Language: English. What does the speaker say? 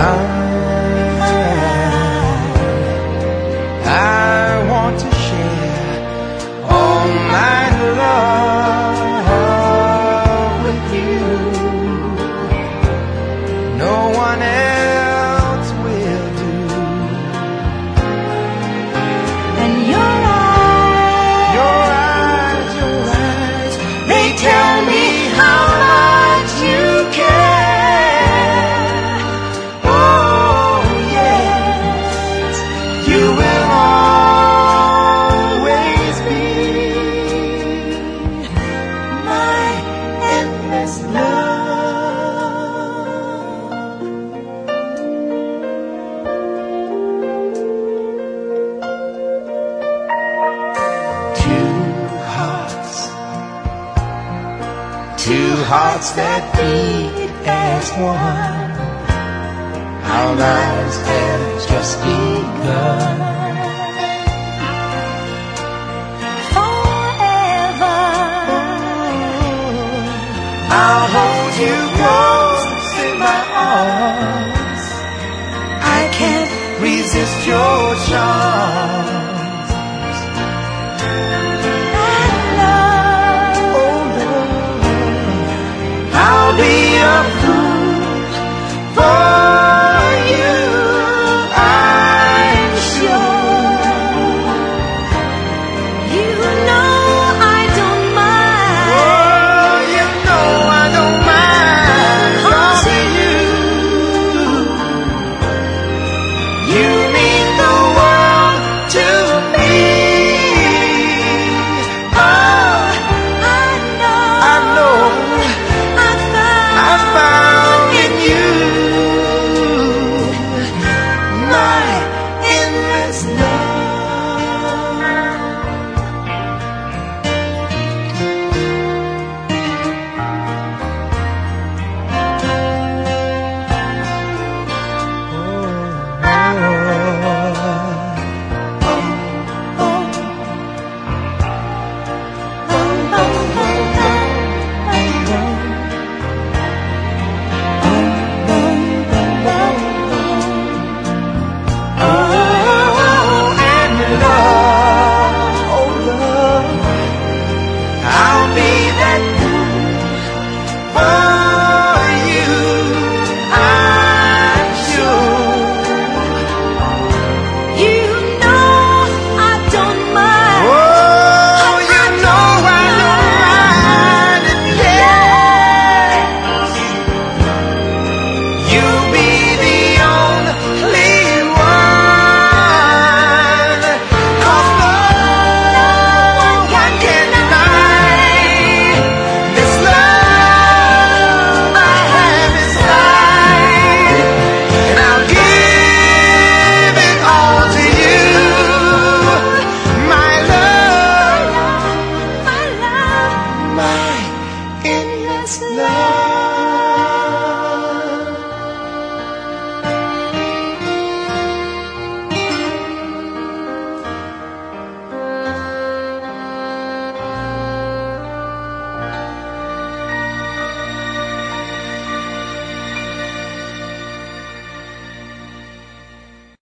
I, I want to share all my love with you. No one else two hearts that beat as one. Our lives have just begun. forever. I'll